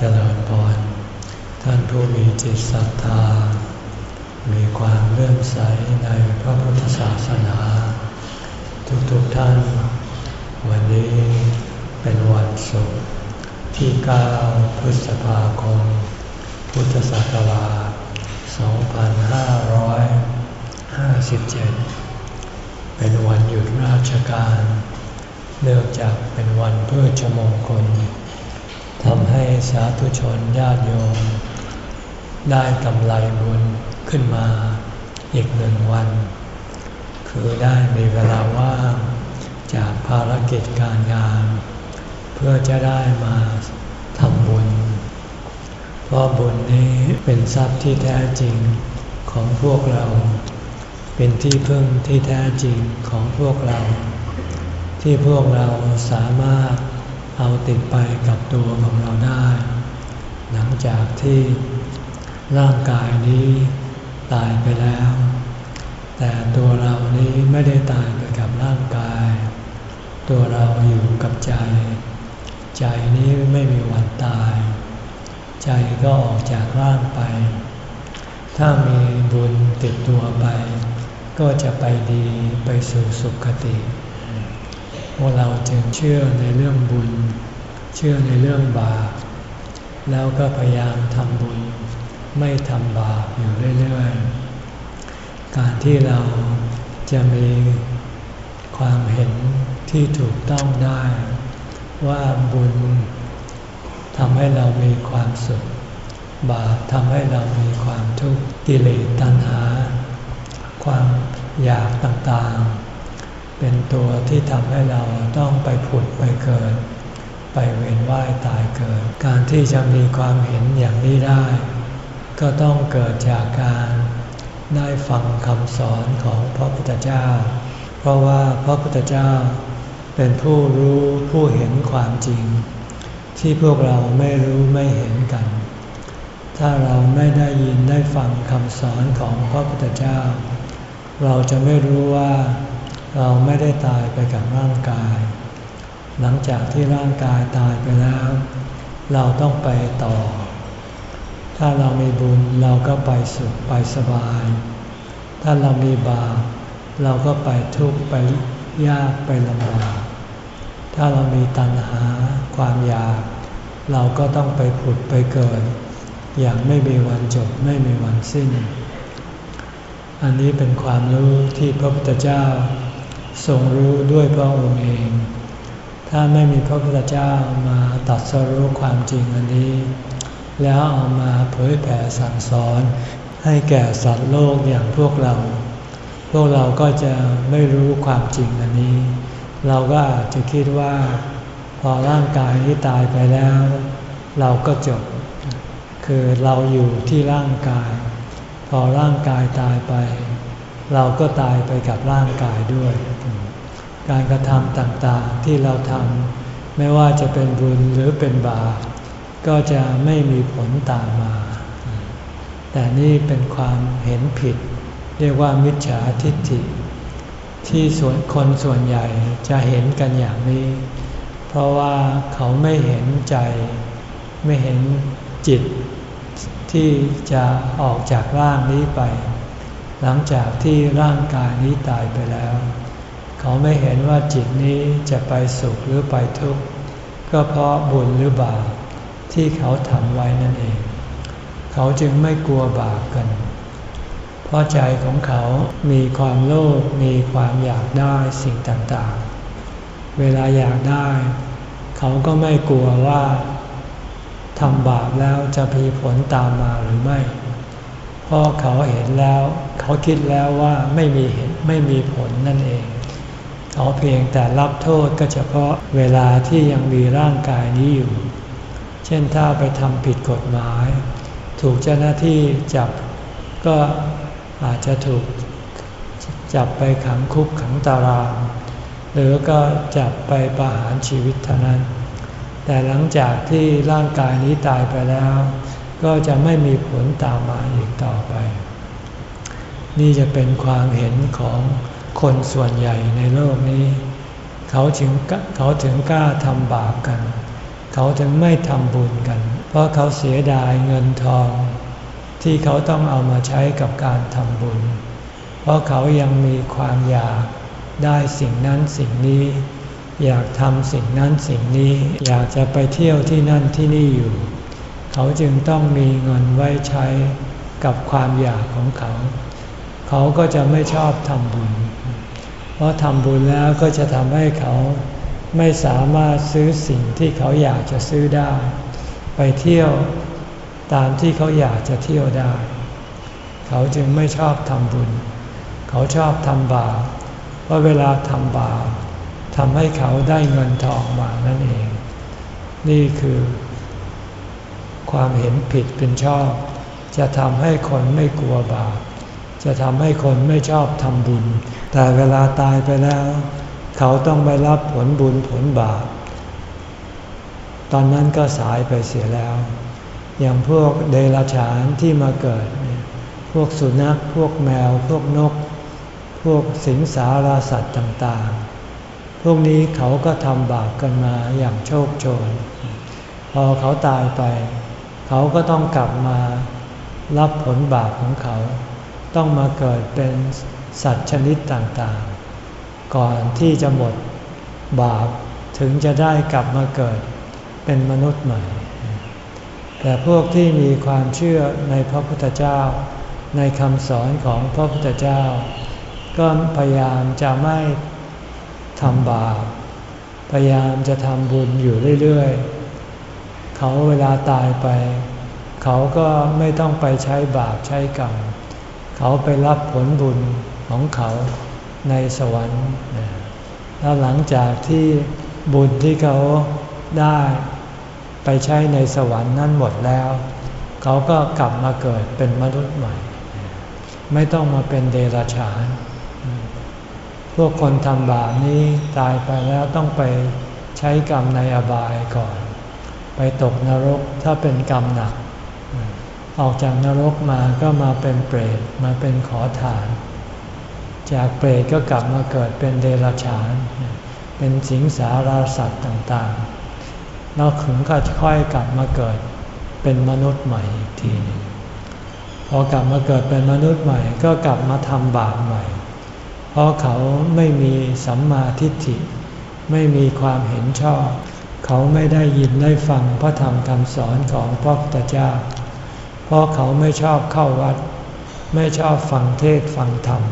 เจริญพร ท่านผู้มีจิตศรัทธา มีความเลื่อมใสในพระพุทธศาสนา ทุกๆทท่าน วันนี้เป็นวันศุกร์ที่ 9 พฤษภาคม พุทธศักราช 2557 เป็นวันหยุดราชการ เนื่องจากเป็นวันเพื่อชมงคล ทำให้สาธุชนญาติโยม ได้กำไรบุญขึ้นมาอีกหนึ่งวัน คือได้มีเวลาว่างจากภารกิจการงาน เพื่อจะได้มาทำบุญ เพราะบุญนี้เป็นทรัพย์ที่แท้จริงของพวกเรา เป็นที่พึ่งที่แท้จริงของพวกเรา ที่พวกเราสามารถ เอาติดไปกับตัวของเราได้ หลังจากที่ร่างกายนี้ตายไปแล้ว แต่ตัวเรานี้ไม่ได้ตายไปกับร่างกาย ตัวเราอยู่กับใจ ใจนี้ไม่มีวันตาย ใจก็ออกจากร่างไป ถ้ามีบุญติดตัวไป ก็จะไปดีไปสู่สุขติ พวกเราจึงเชื่อในเรื่องบุญ เชื่อในเรื่องบาป แล้วก็พยายามทำบุญ ไม่ทำบาปอยู่เรื่อยๆ การที่เราจะมีความเห็นที่ถูกต้องได้ ว่าบุญทำให้เรามีความสุข บาปทำให้เรามีความทุกข์กิเลสตัณหา ความอยากต่างๆ เป็นตัวที่ทำให้เราต้องไปผุดไปเกิด ไปเวียนว่ายตายเกิด การที่จะมีความเห็นอย่างนี้ได้ ก็ต้องเกิดจากการได้ฟังคำสอนของพระพุทธเจ้า เพราะว่าพระพุทธเจ้าเป็นผู้รู้ผู้เห็นความจริง ที่พวกเราไม่รู้ไม่เห็นกัน ถ้าเราไม่ได้ยินได้ฟังคำสอนของพระพุทธเจ้า เราจะไม่รู้ว่า เราไม่ได้ตายไปกับร่างกาย หลังจากที่ร่างกายตายไปแล้ว เราต้องไปต่อ ถ้าเรามีบุญเราก็ไปสุขไปสบาย ถ้าเรามีบาปเราก็ไปทุกข์ไปยากไปลำบาก ถ้าเรามีตัณหาความอยาก เราก็ต้องไปผุดไปเกิด อย่างไม่มีวันจบไม่มีวันสิ้น อันนี้เป็นความรู้ที่พระพุทธเจ้า ทรงรู้ด้วยพระองค์เอง ถ้าไม่มีพระพุทธเจ้ามาตัดสรู้ความจริงอันนี้ แล้วเอามาเผยแผ่สั่งสอนให้แก่สัตว์โลกอย่างพวกเรา พวกเราก็จะไม่รู้ความจริงอันนี้ เราก็อาจจะคิดว่า พอร่างกายนี้ตายไปแล้ว เราก็จบ คือเราอยู่ที่ร่างกาย พอร่างกายตายไป เราก็ตายไปกับร่างกายด้วย การกระทำต่างๆที่เราทำไม่ว่าจะเป็นบุญหรือเป็นบาปก็จะไม่มีผลตามมา แต่นี่เป็นความเห็นผิด เรียกว่ามิจฉาทิฏฐิ ที่ส่วนคนส่วนใหญ่จะเห็นกันอย่างนี้ เพราะว่าเขาไม่เห็นใจ ไม่เห็นจิตที่จะออกจากร่างนี้ไป หลังจากที่ร่างกายนี้ตายไปแล้ว เขาไม่เห็นว่าจิตนี้จะไปสุขหรือไปทุกข์ก็เพราะบุญหรือบาปที่เขาทำไว้นั่นเอง เขาจึงไม่กลัวบาปกัน เพราะใจของเขามีความโลภมีความอยากได้สิ่งต่างๆ เวลาอยากได้ เขาก็ไม่กลัวว่าทำบาปแล้วจะมีผลตามมาหรือไม่ เพราะเขาเห็นแล้ว เขาคิดแล้วว่าไม่มีเหตุไม่มีผลนั่นเอง เขาเพียงแต่รับโทษก็เฉพาะเวลาที่ยังมีร่างกายนี้อยู่ เช่นถ้าไปทำผิดกฎหมาย ถูกเจ้าหน้าที่จับก็อาจจะถูกจับไปขังคุกขังตาราง หรือก็จับไปประหารชีวิตเท่านั้น แต่หลังจากที่ร่างกายนี้ตายไปแล้ว ก็จะไม่มีผลตามมาอีกต่อไป นี่จะเป็นความเห็นของคนส่วนใหญ่ในโลกนี้ เขาถึงเขาถึงกล้าทำบาปกัน เขาถึงไม่ทำบุญกัน เพราะเขาเสียดายเงินทอง ที่เขาต้องเอามาใช้กับการทำบุญ เพราะเขายังมีความอยากได้สิ่งนั้นสิ่งนี้ อยากทำสิ่งนั้นสิ่งนี้ อยากจะไปเที่ยวที่นั่นที่นี่อยู่ เขาจึงต้องมีเงินไว้ใช้กับความอยากของเขา เขาก็จะไม่ชอบทำบุญ เพราะทำบุญแล้วก็จะทำให้เขาไม่สามารถซื้อสิ่งที่เขาอยากจะซื้อได้ ไปเที่ยวตามที่เขาอยากจะเที่ยวได้ เขาจึงไม่ชอบทำบุญ เขาชอบทำบาปเพราะเวลาทำบาปทำให้เขาได้เงินทองมานั่นเอง นี่คือ ความเห็นผิดเป็นชอบ จะทำให้คนไม่กลัวบาป จะทำให้คนไม่ชอบทำบุญ แต่เวลาตายไปแล้ว เขาต้องไปรับผลบุญผลบาป ตอนนั้นก็สายไปเสียแล้ว อย่างพวกเดรัจฉานที่มาเกิด พวกสุนัข พวกแมว พวกนก พวกสิงสาราสัตว์ต่างๆ พวกนี้เขาก็ทำบาปกันมาอย่างโชคโชนพอเขาตายไป เขาก็ต้องกลับมารับผลบาปของเขา ต้องมาเกิดเป็นสัตว์ชนิดต่างๆ ก่อนที่จะหมดบาปถึงจะได้กลับมาเกิดเป็นมนุษย์ใหม่ แต่พวกที่มีความเชื่อในพระพุทธเจ้า ในคำสอนของพระพุทธเจ้า ก็พยายามจะไม่ทำบาป พยายามจะทำบุญอยู่เรื่อยๆ เขาเวลาตายไป เขาก็ไม่ต้องไปใช้บาปใช้กรรม เขาไปรับผลบุญของเขาในสวรรค์ แล้วหลังจากที่บุญที่เขาได้ไปใช้ในสวรรค์นั้นหมดแล้ว เขาก็กลับมาเกิดเป็นมนุษย์ใหม่ ไม่ต้องมาเป็นเดรัจฉาน พวกคนทำบาปนี้ตายไปแล้วต้องไปใช้กรรมในอบายก่อน ไปตกนรกถ้าเป็นกรรมหนัก ออกจากนรกมาก็มาเป็นเปรตมาเป็นขอทาน จากเปรตก็กลับมาเกิดเป็นเดรัจฉาน เป็นสิงสาราสัตว์ต่างๆแล้วถึงก็ค่อยกลับมาเกิดเป็นมนุษย์ใหม่อีกทีนึงพอกลับมาเกิดเป็นมนุษย์ใหม่ก็กลับมาทำบาปใหม่ เพราะเขาไม่มีสัมมาทิฏฐิ ไม่มีความเห็นชอบ เขาไม่ได้ยินได้ฟังพระธรรมคำสอนของพระพุทธเจ้า เพราะเขาไม่ชอบเข้าวัด ไม่ชอบฟังเทศฟังธรรม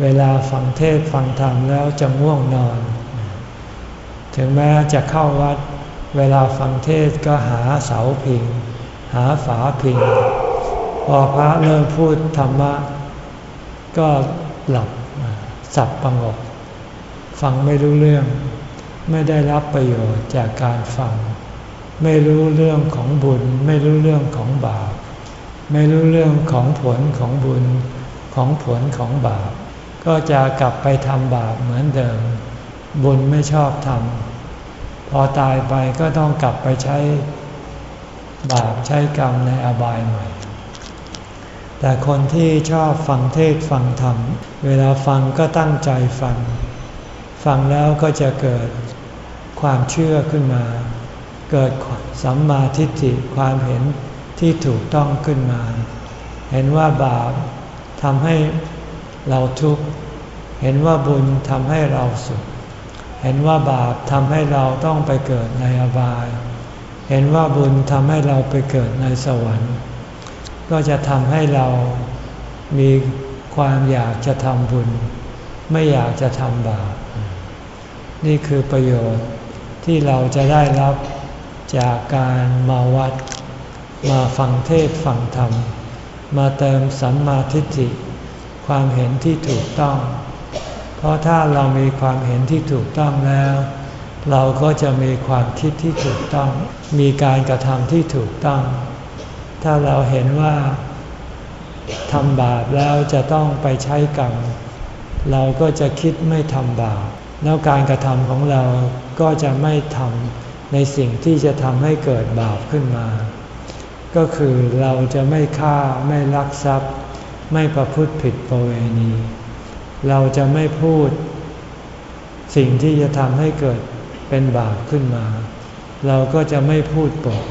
เวลาฟังเทศฟังธรรมแล้วจะง่วงนอน ถึงแม้จะเข้าวัด เวลาฟังเทศก็หาเสาพิง หาฝาพิง พอพระเริ่มพูดธรรมะ ก็หลับสับประงก ฟังไม่รู้เรื่อง ไม่ได้รับประโยชน์จากการฟัง ไม่รู้เรื่องของบุญ ไม่รู้เรื่องของบาป ไม่รู้เรื่องของผลของบุญของผลของบาป ก็จะกลับไปทำบาปเหมือนเดิม บุญไม่ชอบทำพอตายไปก็ต้องกลับไปใช้บาปใช้กรรมในอบายใหม่ แต่คนที่ชอบฟังเทศฟังธรรม เวลาฟังก็ตั้งใจฟัง ฟังแล้วก็จะเกิด ความเชื่อขึ้นมา เกิดสัมมาทิฏฐิความเห็นที่ถูกต้องขึ้นมา เห็นว่าบาปทำให้เราทุกข์ เห็นว่าบุญทำให้เราสุข เห็นว่าบาปทำให้เราต้องไปเกิดในอบาย เห็นว่าบุญทำให้เราไปเกิดในสวรรค์ ก็จะทำให้เรามีความอยากจะทำบุญ ไม่อยากจะทำบาป นี่คือประโยชน์ ที่เราจะได้รับจากการมาวัด มาฟังเทศฟังธรรม มาเติมสัมมาทิฏฐิ ความเห็นที่ถูกต้อง เพราะถ้าเรามีความเห็นที่ถูกต้องแล้ว เราก็จะมีความคิดที่ถูกต้อง มีการกระทำที่ถูกต้อง ถ้าเราเห็นว่าทำบาปแล้วจะต้องไปใช้กรรม เราก็จะคิดไม่ทำบาป แล้วการกระทำของเราก็จะไม่ทำในสิ่งที่จะทำให้เกิดบาปขึ้นมา ก็คือเราจะไม่ฆ่าไม่ลักทรัพย์ ไม่ประพฤติผิดประเวณี เราจะไม่พูด สิ่งที่จะทำให้เกิดเป็นบาปขึ้นมา เราก็จะไม่พูดปด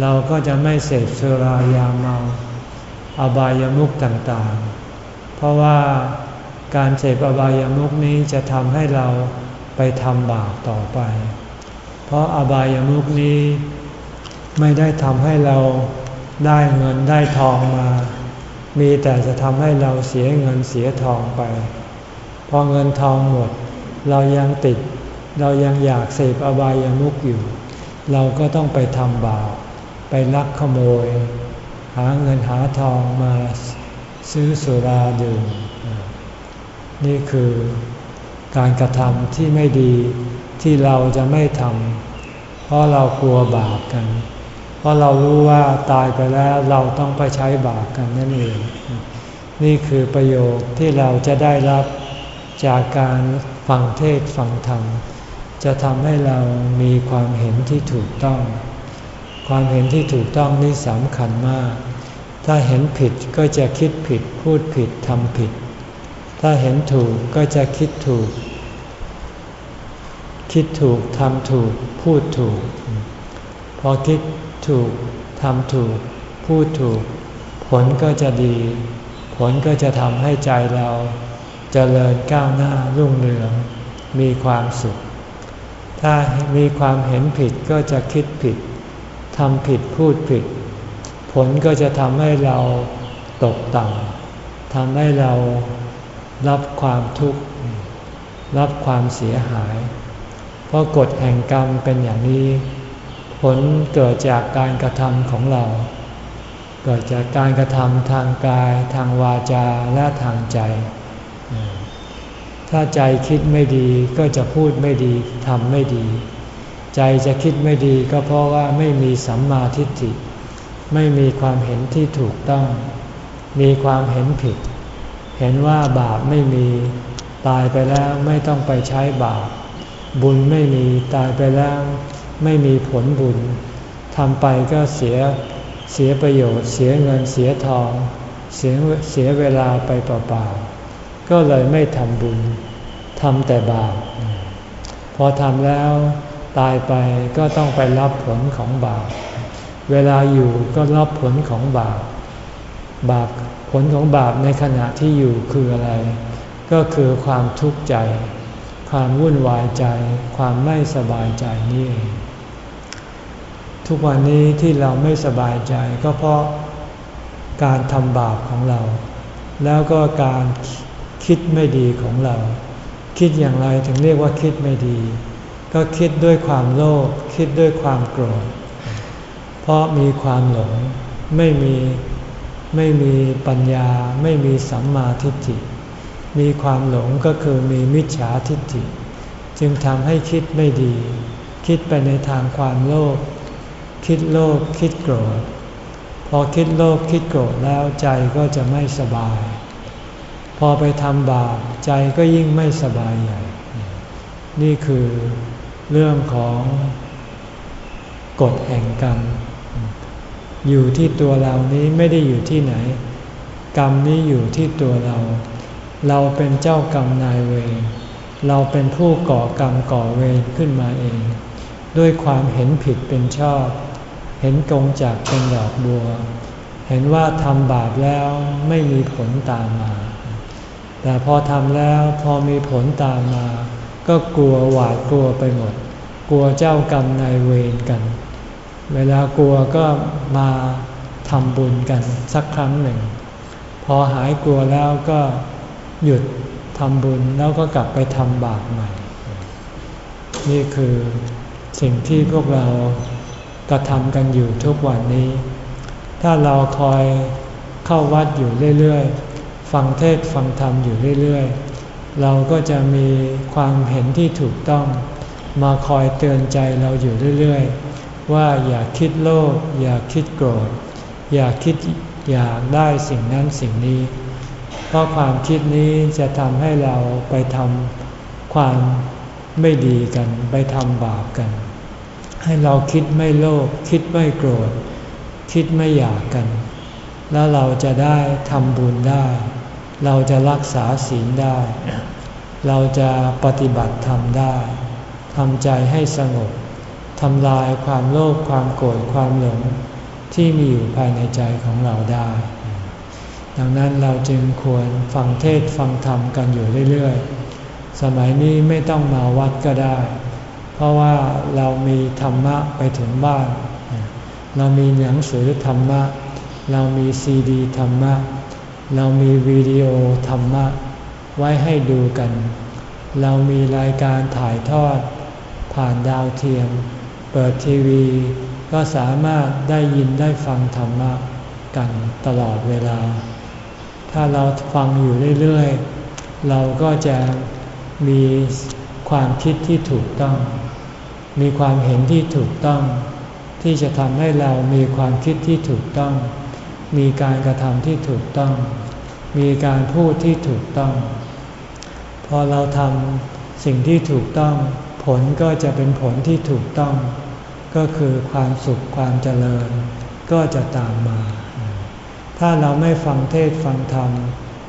เราก็จะไม่เสพสุรายาเมา อบายามุขต่างๆ เพราะว่า การเสพอบายามุขนี้จะทำให้เราไปทำบาปต่อไป เพราะอบายามุขนี้ไม่ได้ทำให้เราได้เงินได้ทองมา มีแต่จะทำให้เราเสียเงินเสียทองไป พอเงินทองหมด เรายังติด เรายังอยากเสพอบายามุขอยู่ เราก็ต้องไปทำบาป ไปลักขโมย หาเงินหาทองมาซื้อสุราดื่ม นี่คือการกระทำที่ไม่ดีที่เราจะไม่ทำเพราะเรากลัวบาปกัน เพราะเรารู้ว่าตายไปแล้วเราต้องไปใช้บาปกันนั่นเอง นี่คือประโยชน์ที่เราจะได้รับจากการฟังเทศฟังธรรม จะทำให้เรามีความเห็นที่ถูกต้อง ความเห็นที่ถูกต้องนี่สำคัญมาก ถ้าเห็นผิดก็จะคิดผิดพูดผิดทำผิด ถ้าเห็นถูกก็จะคิดถูก คิดถูกทำถูก พูดถูก พอคิดถูกทำถูก พูดถูก ผลก็จะดี ผลก็จะทำให้ใจเราจเจริญก้าวหน้ารุ่งเรือง มีความสุข ถ้ามีความเห็นผิดก็จะคิดผิดทำผิดพูดผิด ผลก็จะทำให้เราตกต่ำทำให้เรา รับความทุกข์ รับความเสียหาย เพราะกฎแห่งกรรมเป็นอย่างนี้ ผลเกิดจากการกระทำของเรา เกิดจากการกระทำทางกาย ทางวาจาและทางใจ ถ้าใจคิดไม่ดีก็จะพูดไม่ดีทำไม่ดี ใจจะคิดไม่ดีก็เพราะว่าไม่มีสัมมาทิฏฐิ ไม่มีความเห็นที่ถูกต้อง มีความเห็นผิด เห็นว่าบาปไม่มีตายไปแล้วไม่ต้องไปใช้บาป บุญไม่มีตายไปแล้วไม่มีผลบุญทำไปก็เสียเสียประโยชน์ เสียเงินเสียทอง เสียเสียเวลาไปเปล่าๆก็เลยไม่ทำบุญทำแต่บาป พอทำแล้วตายไปก็ต้องไปรับผลของบาป เวลาอยู่ก็รับผลของบาป บาป ผลของบาปในขณะที่อยู่คืออะไร ก็คือความทุกข์ใจ ความวุ่นวายใจ ความไม่สบายใจนี่เองทุกวันนี้ที่เราไม่สบายใจก็เพราะการทำบาปของเรา แล้วก็การคิดไม่ดีของเรา คิดอย่างไรถึงเรียกว่าคิดไม่ดี ก็คิดด้วยความโลภคิดด้วยความโกรธเพราะมีความหลงไม่มี ไม่มีปัญญาไม่มีสัมมาทิฏฐิ มีความหลงก็คือมีมิจฉาทิฏฐิ จึงทำให้คิดไม่ดี คิดไปในทางความโลภคิดโลภคิดโกรธ พอคิดโลภคิดโกรธแล้วใจก็จะไม่สบาย พอไปทำบาปใจก็ยิ่งไม่สบายใหญ่ นี่คือเรื่องของกฎแห่งกรรม อยู่ที่ตัวเรานี้ไม่ได้อยู่ที่ไหน กรรมนี้อยู่ที่ตัวเรา เราเป็นเจ้ากรรมนายเวรเราเป็นผู้ก่อกรรมก่อเวรขึ้นมาเอง ด้วยความเห็นผิดเป็นชอบ เห็นกงจากเป็นดอกบัว เห็นว่าทำบาปแล้วไม่มีผลตามมา แต่พอทำแล้วพอมีผลตามมา ก็กลัวหวาดกลัวไปหมด กลัวเจ้ากรรมนายเวรกัน เวลากลัวก็มาทำบุญกันสักครั้งหนึ่ง พอหายกลัวแล้วก็หยุดทำบุญแล้วก็กลับไปทำบาปใหม่ นี่คือสิ่งที่พวกเรากระทำกันอยู่ทุกวันนี้ ถ้าเราคอยเข้าวัดอยู่เรื่อยๆ ฟังเทศฟังธรรมอยู่เรื่อยๆ เราก็จะมีความเห็นที่ถูกต้อง มาคอยเตือนใจเราอยู่เรื่อยๆ ว่าอย่าคิดโลภอย่าคิดโกรธ อย่าคิดอยากได้สิ่งนั้นสิ่งนี้ เพราะความคิดนี้จะทำให้เราไปทำความไม่ดีกัน ไปทำบาปกัน ให้เราคิดไม่โลภคิดไม่โกรธ คิดไม่อยากกัน แล้วเราจะได้ทำบุญได้ เราจะรักษาศีลได้ เราจะปฏิบัติธรรมได้ทำใจให้สงบ ทำลายความโลภความโกรธความหลงที่มีอยู่ภายในใจของเราได้ ดังนั้นเราจึงควรฟังเทศฟังธรรมกันอยู่เรื่อยๆ สมัยนี้ไม่ต้องมาวัดก็ได้ เพราะว่าเรามีธรรมะไปถึงบ้าน เรามีหนังสือธรรมะ เรามีซีดีธรรมะ เรามีวิดีโอธรรมะ ไว้ให้ดูกัน เรามีรายการถ่ายทอดผ่านดาวเทียม เปิดทีวี ก็สามารถได้ยินได้ฟังธรรมะกันตลอดเวลา ถ้าเราฟังอยู่เรื่อยๆ เราก็จะมีความคิดที่ถูกต้อง มีความเห็นที่ถูกต้อง ที่จะทำให้เรามีความคิดที่ถูกต้อง มีการกระทำที่ถูกต้อง มีการพูดที่ถูกต้อง พอเราทำสิ่งที่ถูกต้อง ผลก็จะเป็นผลที่ถูกต้อง ก็คือความสุขความเจริญ ก็จะตามมา ถ้าเราไม่ฟังเทศฟังธรรม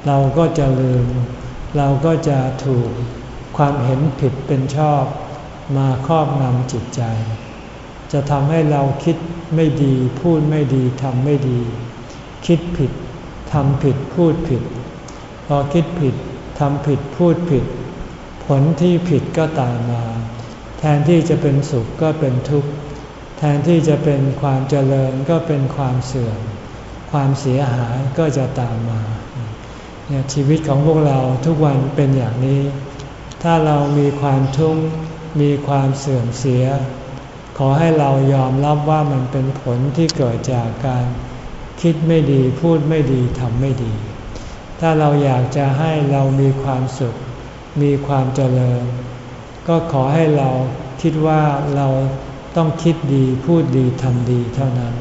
เราก็จะลืม เราก็จะถูกความเห็นผิดเป็นชอบ มาครอบงำจิตใจ จะทำให้เราคิดไม่ดีพูดไม่ดีทำไม่ดี คิดผิดทำผิดพูดผิด พอคิดผิดทำผิดพูดผิด ผลที่ผิดก็ตามมา แทนที่จะเป็นสุขก็เป็นทุกข์ ทนที่จะเป็นความเจริญก็เป็นความเสื่อม ความเสียหายก็จะตามมาเนี่ยชีวิตของพวกเราทุกวันเป็นอย่างนี้ ถ้าเรามีความทุกข์มีความเสื่อมเสีย ขอให้เรายอมรับว่ามันเป็นผลที่เกิดจากการคิดไม่ดีพูดไม่ดีทำไม่ดี ถ้าเราอยากจะให้เรามีความสุข มีความเจริญ ก็ขอให้เราคิดว่าเรา ต้องคิดดีพูดดีทำดีเท่านั้น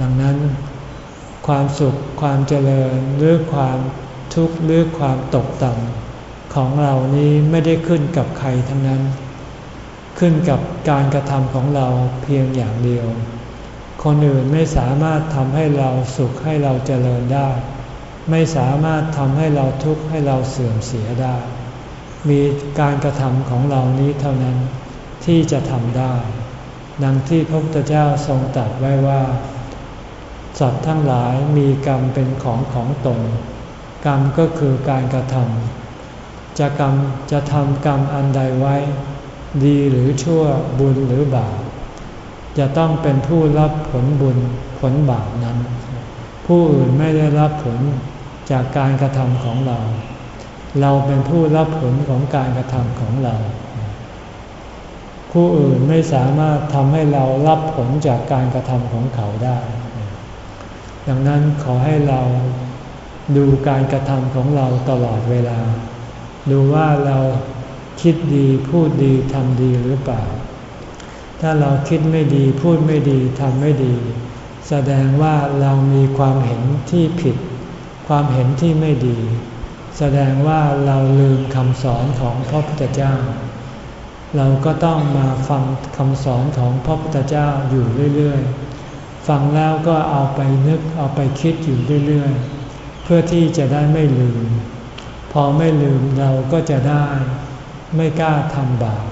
ดังนั้นความสุขความเจริญหรือความทุกข์หรือความตกต่ำของเรานี้ไม่ได้ขึ้นกับใครทั้งนั้น ขึ้นกับการกระทำของเราเพียงอย่างเดียว คนอื่นไม่สามารถทำให้เราสุขให้เราเจริญได้ ไม่สามารถทำให้เราทุกข์ให้เราเสื่อมเสียได้ มีการกระทำของเรานี้เท่านั้น ที่จะทำได้ ดังที่พระพุทธเจ้าทรงตรัสไว้ว่า สัตว์ทั้งหลายมีกรรมเป็นของของตน กรรมก็คือการกระทำจะกรรมจะทำกรรมอันใดไว้ ดีหรือชั่วบุญหรือบาปจะต้องเป็นผู้รับผลบุญผลบาปนั้น ผู้อื่นไม่ได้รับผลจากการกระทำของเรา เราเป็นผู้รับผลของการกระทำของเรา ผู้อื่นไม่สามารถทำให้เรารับผลจากการกระทำของเขาได้ ดังนั้นขอให้เราดูการกระทำของเราตลอดเวลา ดูว่าเราคิดดีพูดดีทำดีหรือเปล่า ถ้าเราคิดไม่ดีพูดไม่ดีทำไม่ดี แสดงว่าเรามีความเห็นที่ผิด ความเห็นที่ไม่ดี แสดงว่าเราลืมคำสอนของพระพุทธเจ้า เราก็ต้องมาฟังคำสอนของพระพุทธเจ้าอยู่เรื่อยๆ ฟังแล้วก็เอาไปนึกเอาไปคิดอยู่เรื่อยๆ เพื่อที่จะได้ไม่ลืม พอไม่ลืมเราก็จะได้ไม่กล้าทำบาป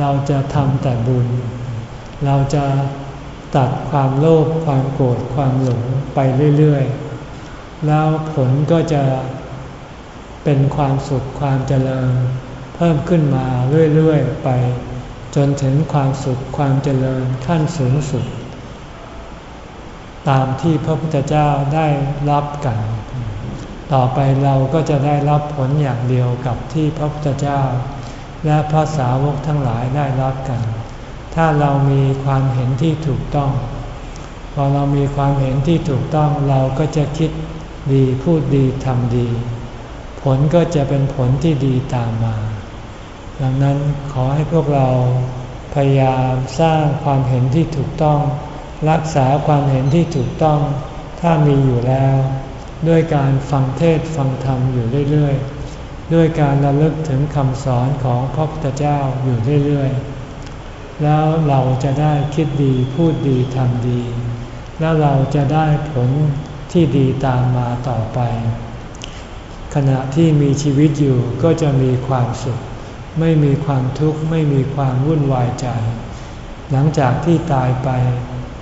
เราจะทำแต่บุญ เราจะตัดความโลภความโกรธความหลงไปเรื่อยๆ แล้วผลก็จะเป็นความสุขความเจริญ เพิ่มขึ้นมาเรื่อยๆ ไป จนถึงความสุขความเจริญขั้นสูงสุด ตามที่พระพุทธเจ้าได้รับกัน ต่อไปเราก็จะได้รับผลอย่างเดียวกับที่พระพุทธเจ้า และพระสาวกทั้งหลายได้รับกัน ถ้าเรามีความเห็นที่ถูกต้อง พอเรามีความเห็นที่ถูกต้องเราก็จะคิดดีพูดดีทำดี ผลก็จะเป็นผลที่ดีตามมา ดังนั้นขอให้พวกเราพยายามสร้างความเห็นที่ถูกต้อง รักษาความเห็นที่ถูกต้อง ถ้ามีอยู่แล้ว ด้วยการฟังเทศฟังธรรมอยู่เรื่อยๆ ด้วยการระลึกถึงคำสอนของพระพุทธเจ้าอยู่เรื่อยๆ แล้วเราจะได้คิดดีพูดดีทำดี แล้วเราจะได้ผลที่ดีตามมาต่อไป ขณะที่มีชีวิตอยู่ก็จะมีความสุข ไม่มีความทุกข์ไม่มีความวุ่นวายใจ หลังจากที่ตายไป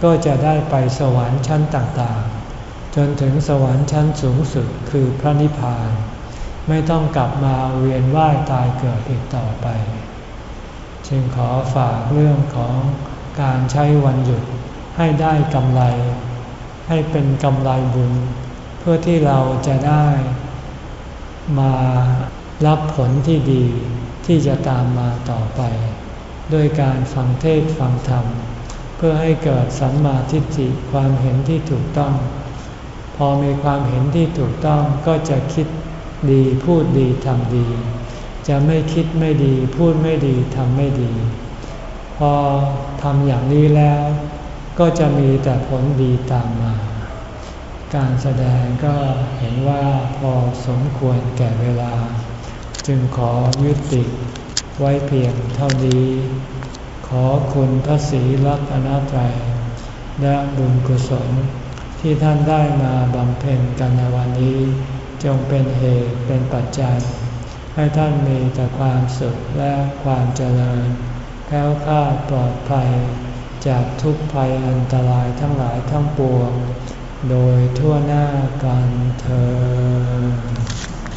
ก็จะได้ไปสวรรค์ชั้นต่างๆ จนถึงสวรรค์ชั้นสูงสุดคือพระนิพพาน ไม่ต้องกลับมาเวียนว่ายตายเกิดอีกต่อไป จึงขอฝากเรื่องของการใช้วันหยุดให้ได้กำไร ให้เป็นกำไรบุญ เพื่อที่เราจะได้มารับผลที่ดี ที่จะตามมาต่อไป ด้วยการฟังเทศฟังธรรม เพื่อให้เกิดสัมมาทิฏฐิความเห็นที่ถูกต้อง พอมีความเห็นที่ถูกต้องก็จะคิดดีพูดดีทำดี จะไม่คิดไม่ดีพูดไม่ดีทำไม่ดี พอทำอย่างนี้แล้ว ก็จะมีแต่ผลดีตามมา การแสดงก็เห็นว่าพอสมควรแก่เวลา จึงขอยุติไว้เพียงเท่านี้ ขอคุณพระศรีรัตนตรัยและบุญกุศลที่ท่านได้มาบำเพ็ญกันในวันนี้ จงเป็นเหตุเป็นปัจจัย ให้ท่านมีแต่ความสุขและความเจริญแค้วคลาดปลอดภัย จากทุกภัยอันตรายทั้งหลายทั้งปวง โดยทั่วหน้ากันเธอ